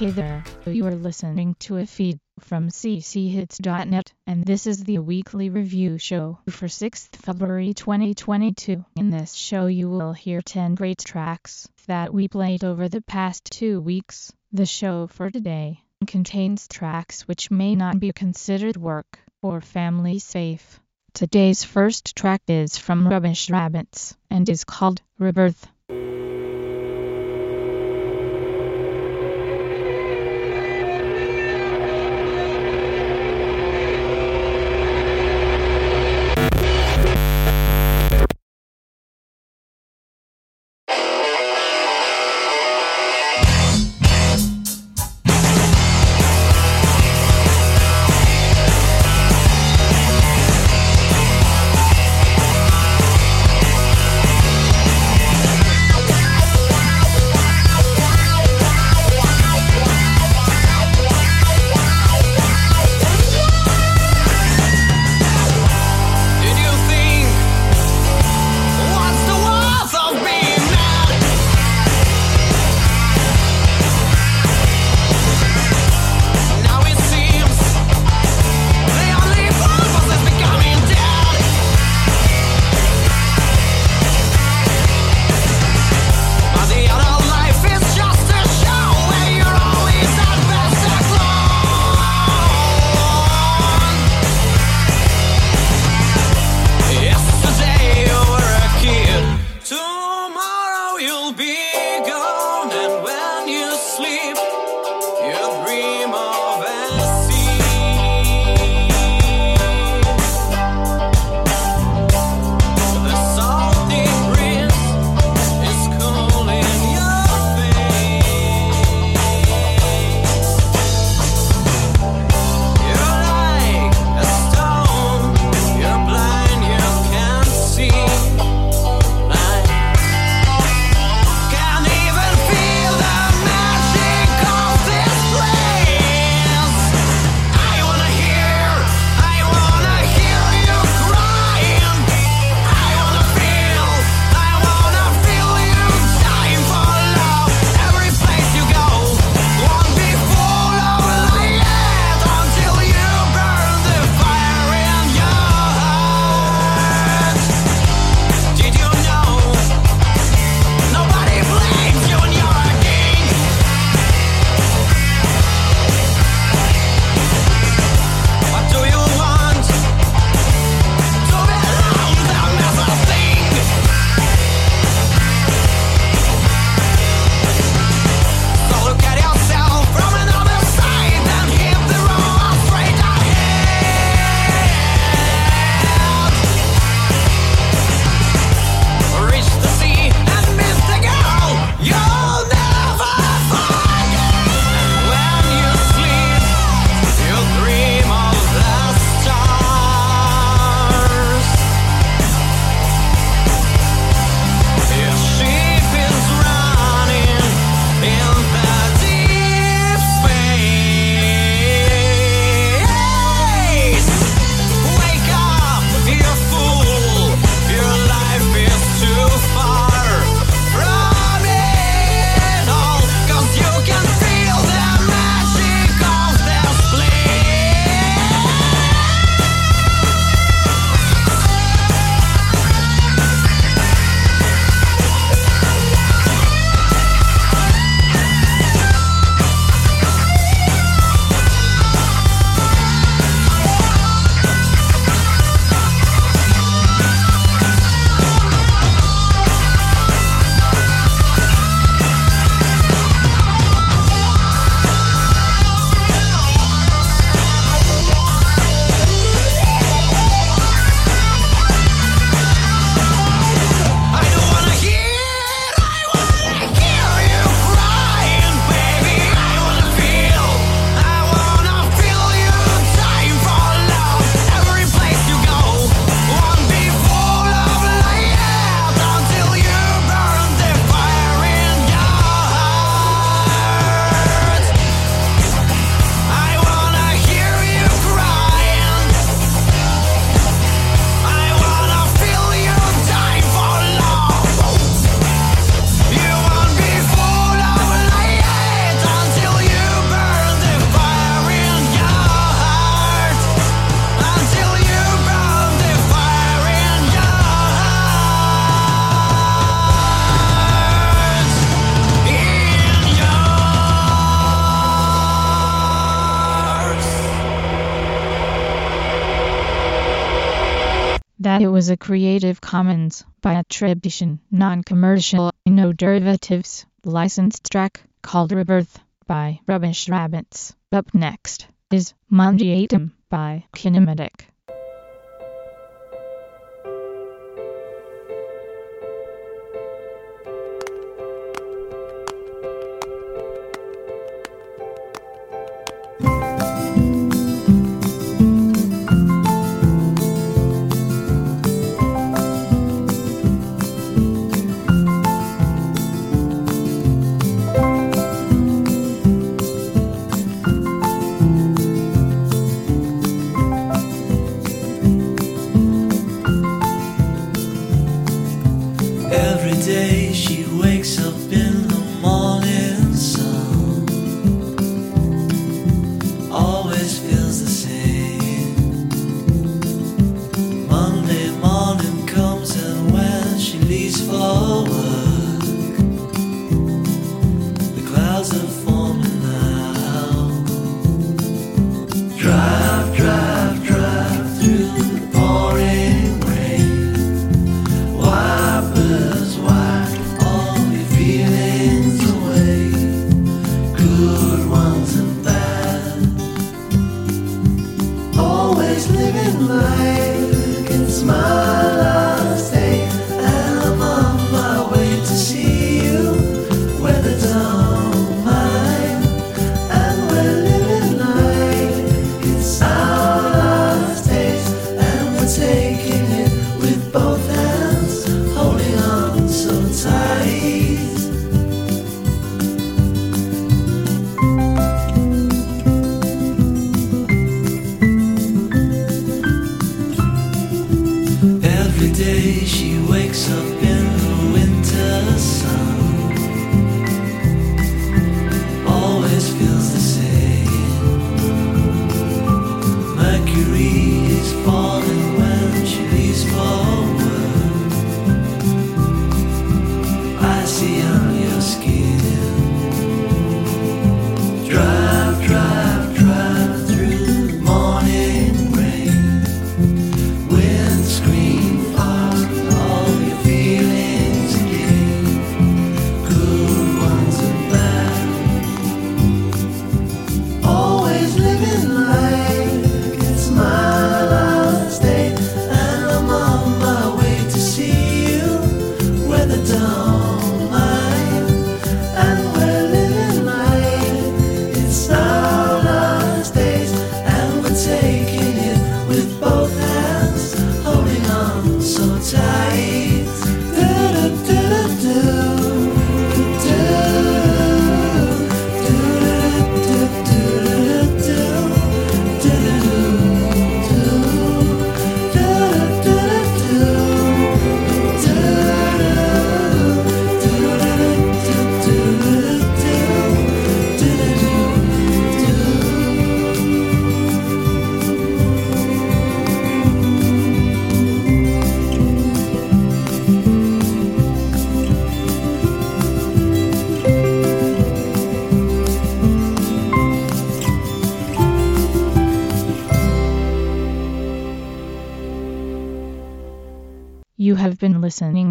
Hey there, you are listening to a feed from cchits.net, and this is the weekly review show for 6th February 2022. In this show you will hear 10 great tracks that we played over the past two weeks. The show for today contains tracks which may not be considered work or family safe. Today's first track is from Rubbish Rabbits and is called Rebirth. that it was a Creative Commons by attribution, non-commercial, no derivatives, licensed track called Rebirth by Rubbish Rabbits. Up next is Mondiatum by Kinematic. to the party.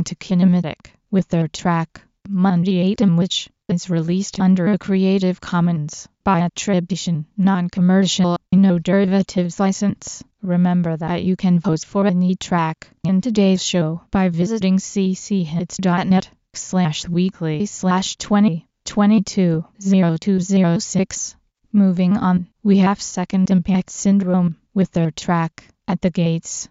to Kinematic with their track Mundiatum which is released under a Creative Commons by attribution, non-commercial, no derivatives license. Remember that you can vote for any track in today's show by visiting cchits.net slash weekly slash 20 22 0206. Moving on, we have Second Impact Syndrome with their track At the Gates.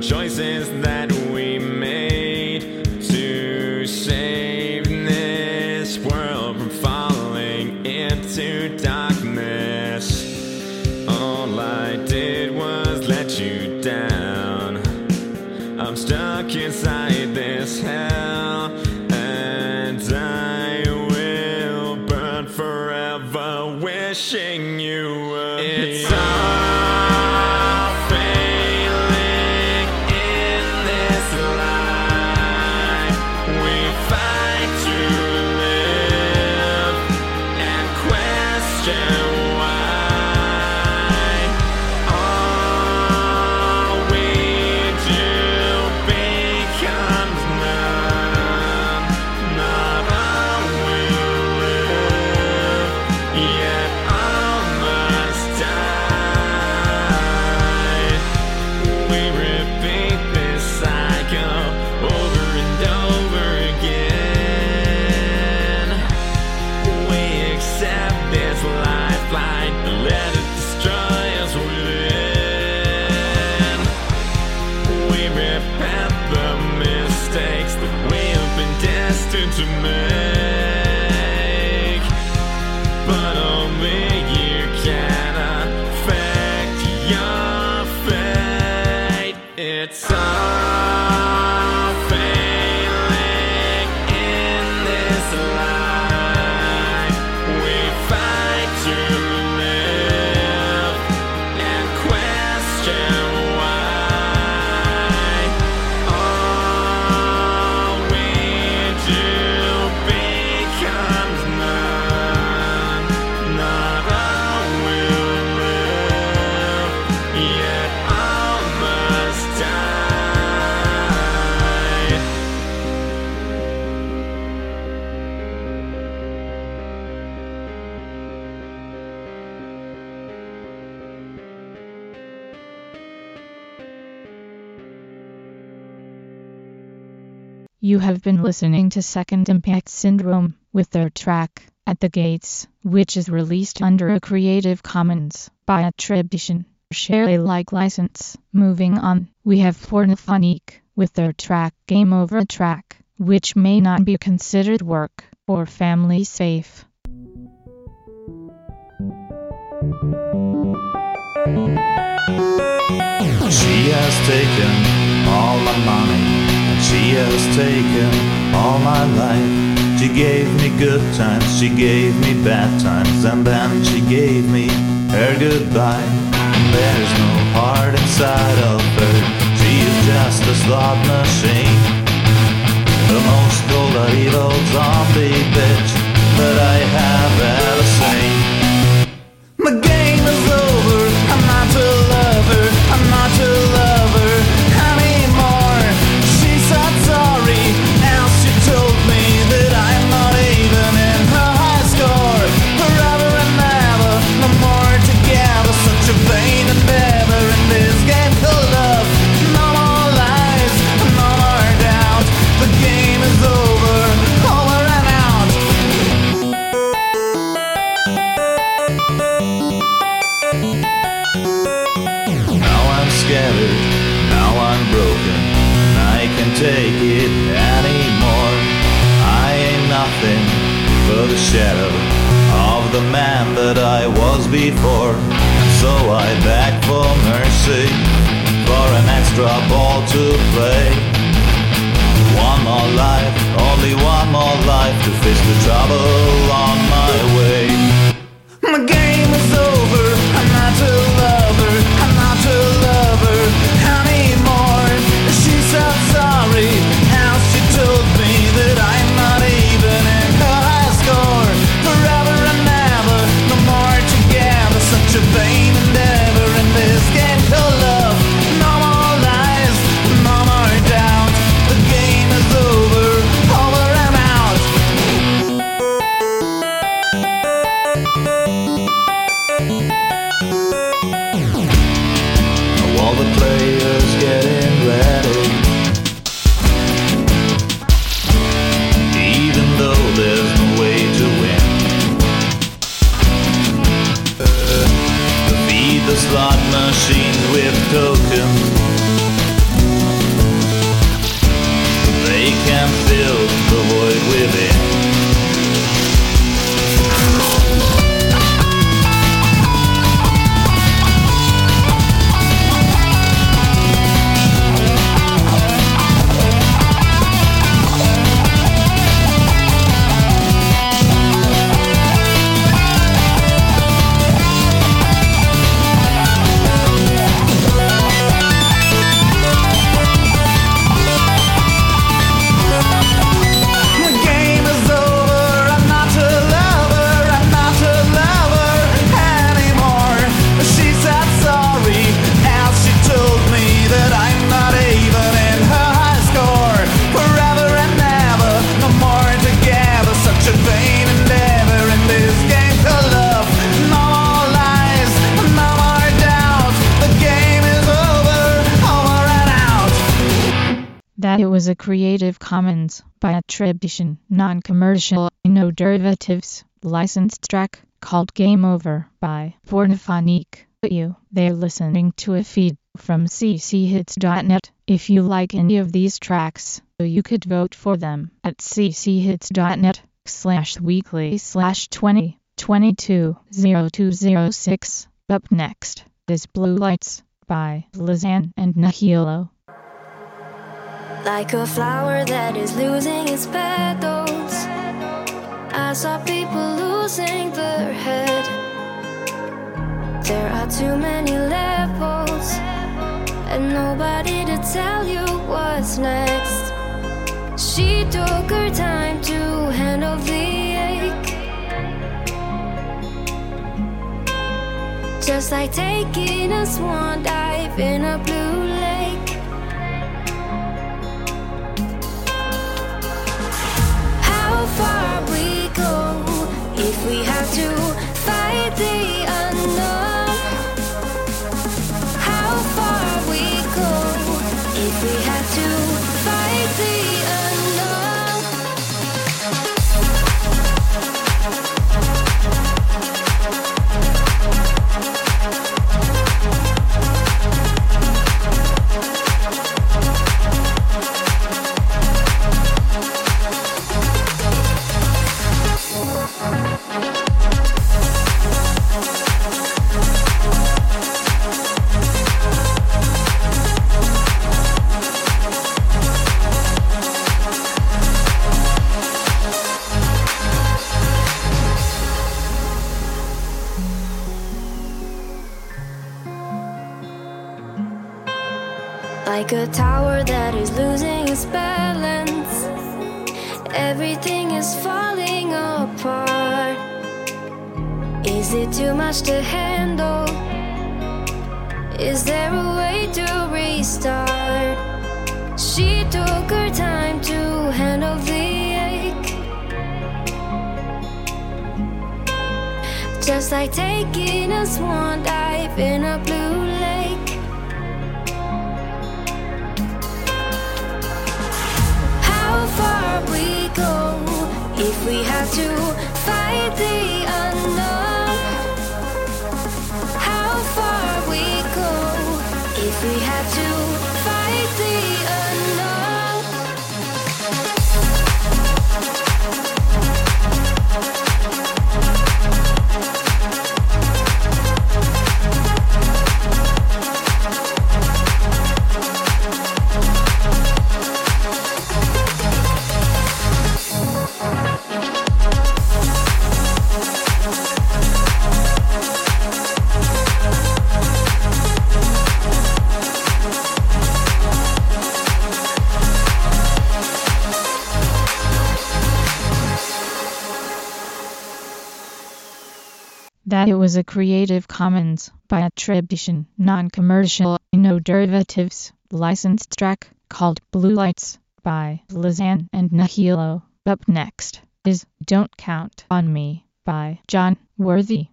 choices that into. have been listening to Second Impact Syndrome with their track, At the Gates, which is released under a Creative Commons by attribution. Share Alike license. Moving on, we have Pornophonique with their track Game Over Track, which may not be considered work or family safe. She has taken all my money. She has taken all my life. She gave me good times, she gave me bad times, and then she gave me her goodbye. There is no heart inside of her. She is just a slot machine. The most cold evil zombie bitch that I have ever seen. of the shadow of the man that I was before. So I beg for mercy for an extra ball to play. One more life, only one more life to face the trouble. Attribution, non-commercial, no derivatives, licensed track called Game Over by Pornophonique. You, they're listening to a feed from cchits.net. If you like any of these tracks, you could vote for them at cchits.net slash weekly slash 20 22 0206. Up next is Blue Lights by Lizanne and Nahilo. Like a flower that is losing its petals. I saw people losing their head. There are too many levels, and nobody to tell you what's next. She took her time to handle the ache. Just like taking a swan dive in a blue Everything is falling apart. Is it too much to handle? Is there a way to restart? She took her time to handle the ache. Just like taking a swan dive in a blue lake. Far we go if we have to fight the unknown? How far we go if we have to that it was a Creative Commons by attribution, non-commercial, no derivatives, licensed track called Blue Lights by Lizanne and Nahilo. Up next is Don't Count on Me by John Worthy.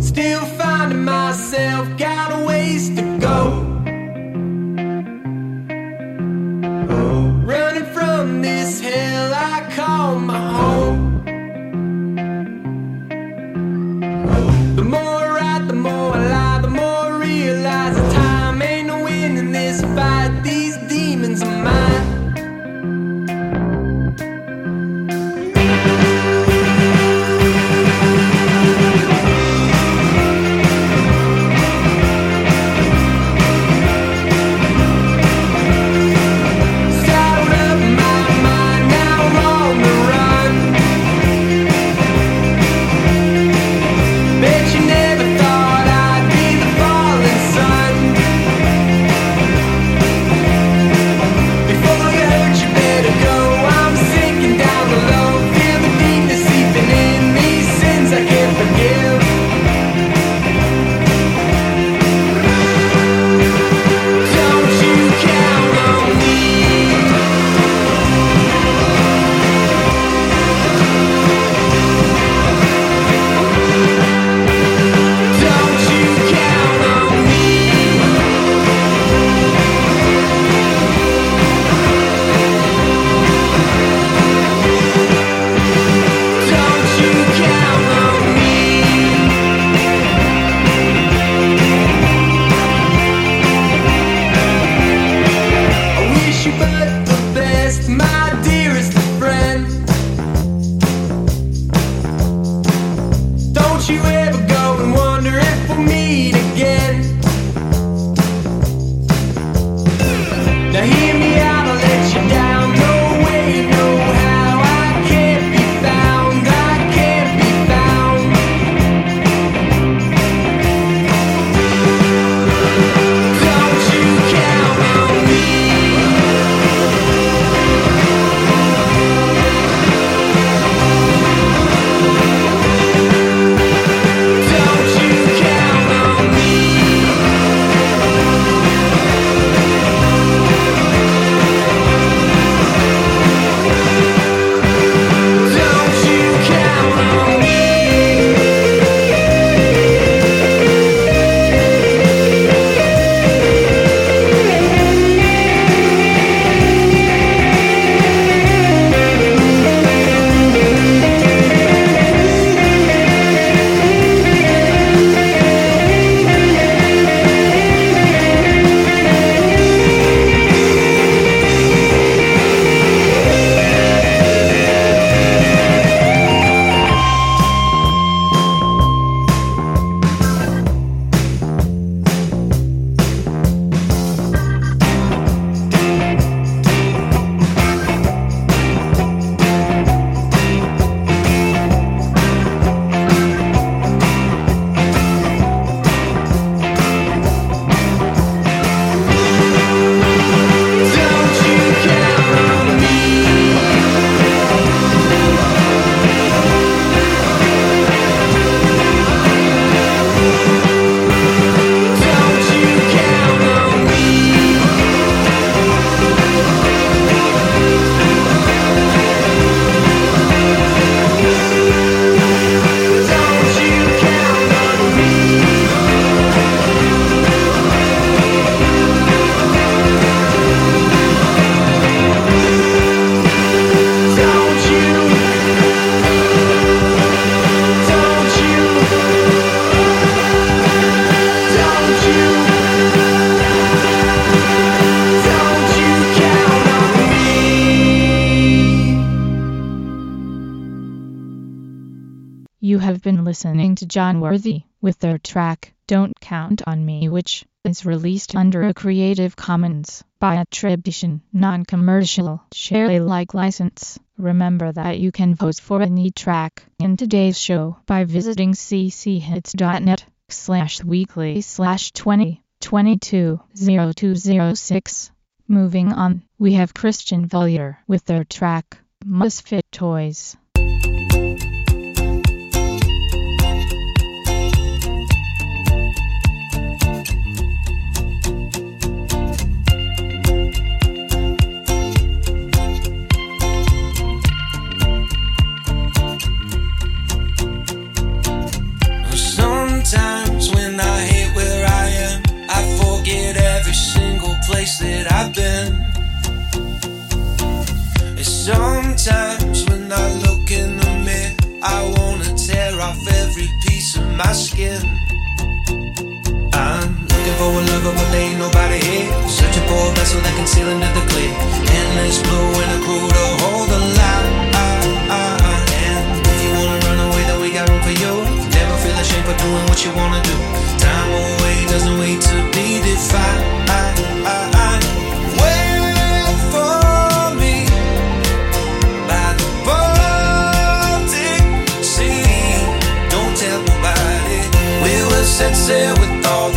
Still finding myself, got a ways to John Worthy with their track Don't Count on Me which is released under a Creative Commons by attribution, non-commercial, share Alike license. Remember that you can vote for any track in today's show by visiting cchits.net slash weekly slash 20 22 0206. Moving on, we have Christian Vellier with their track, Misfit Toys. My skin. I'm looking for a lover, but there ain't nobody here. Searching for a vessel that can sail into the clear. Endless blue and a crew to hold the line. And if you wanna run away, then we got room for you. Never feel ashamed for doing what you wanna do. Time away doesn't wait to be defined. Will with all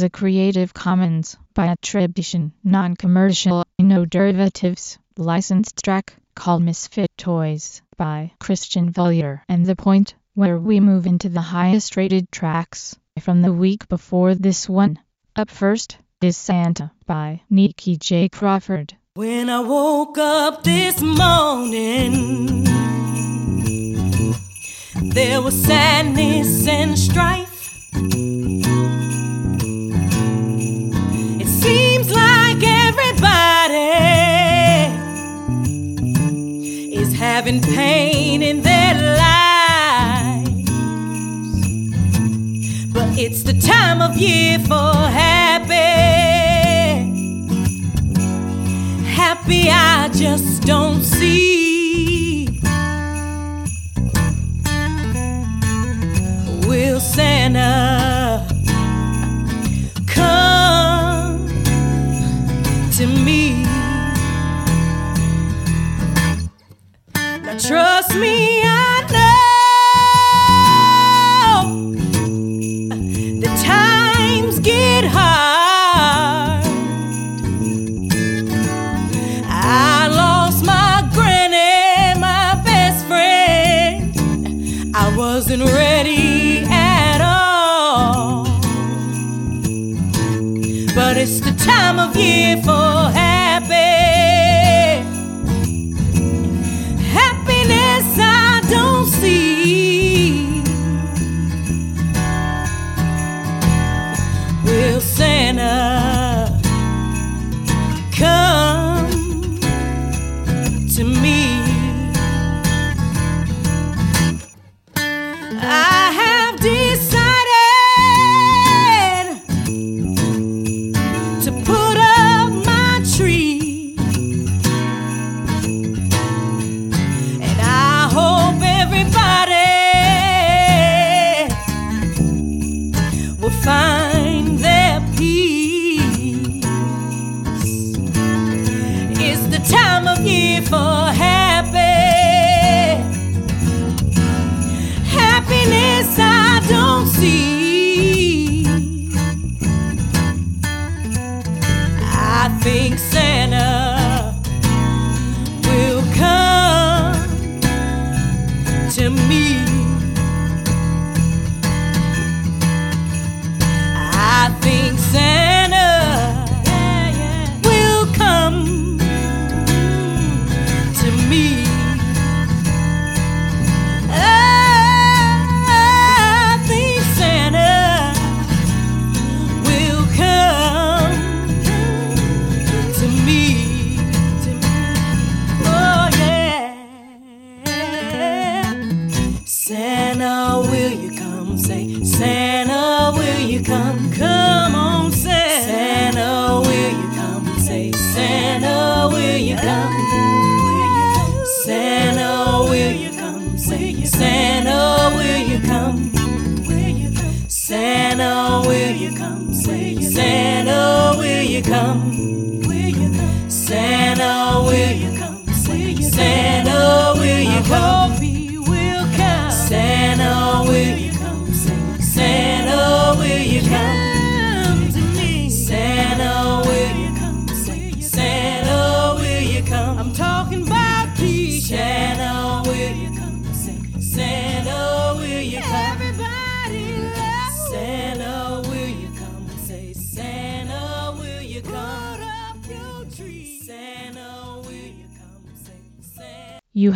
Was a Creative Commons by attribution, non-commercial, no derivatives, licensed track called Misfit Toys by Christian Vellier. And the point where we move into the highest rated tracks from the week before this one. Up first is Santa by Nikki J. Crawford. When I woke up this morning, there was sadness and strife. Pain in their lives. But it's the time of year for happy happy I just don't see.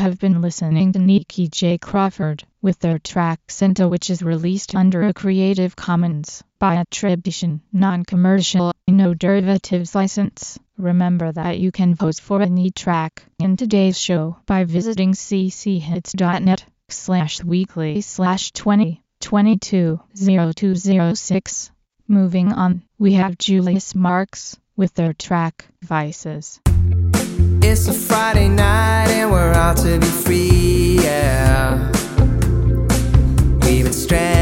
have been listening to Nikki J. Crawford with their track Cinta which is released under a Creative Commons by attribution, non-commercial, no derivatives license. Remember that you can vote for any track in today's show by visiting cchits.net slash weekly slash 20 0206. Moving on, we have Julius Marks with their track Vices. It's a Friday night and we're out to be free, yeah. We've been stranded.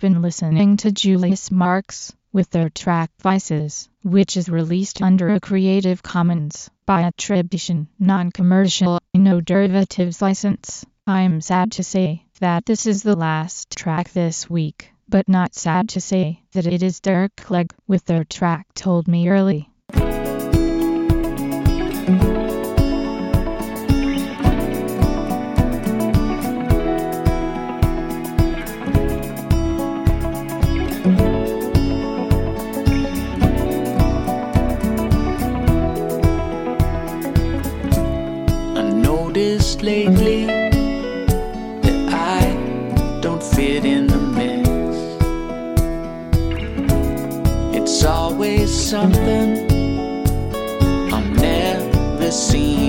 Been listening to Julius Marks with their track Vices, which is released under a Creative Commons by attribution, non-commercial, no derivatives license. I'm sad to say that this is the last track this week, but not sad to say that it is Derek Clegg with their track Told Me Early. Lately that I don't fit in the mix. It's always something I'll never seem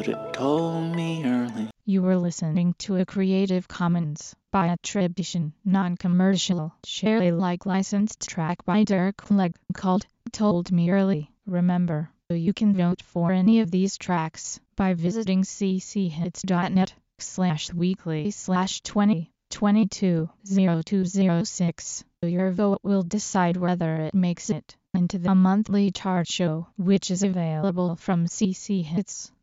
Could have told me early. You were listening to a Creative Commons by attribution, non-commercial, share Alike licensed track by Derek Clegg called Told Me Early. Remember, you can vote for any of these tracks by visiting cchits.net slash weekly slash 20 22 0206. Your vote will decide whether it makes it into the monthly chart show, which is available from